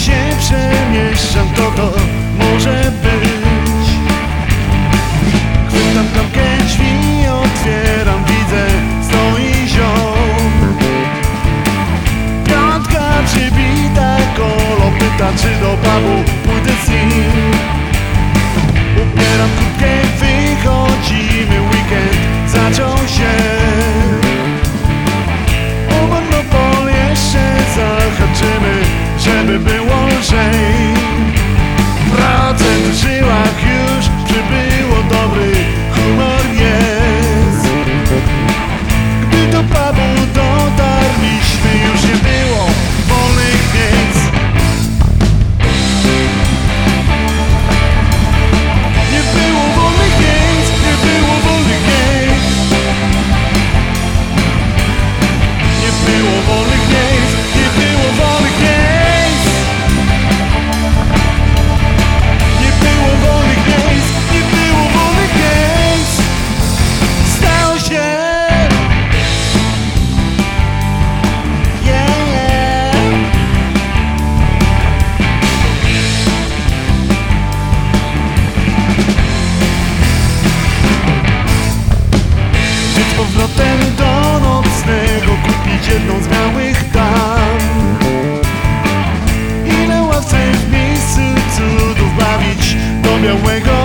się przemieszczam, to to może być. Chwytam klamkę drzwi, otwieram, widzę, stoi ziom. Piątka przybita, kolo pyta, czy do babu żeby było change. powrotem do nocnego Kupić jedną z białych dam Ile łatwiej w miejscu cudów bawić do białego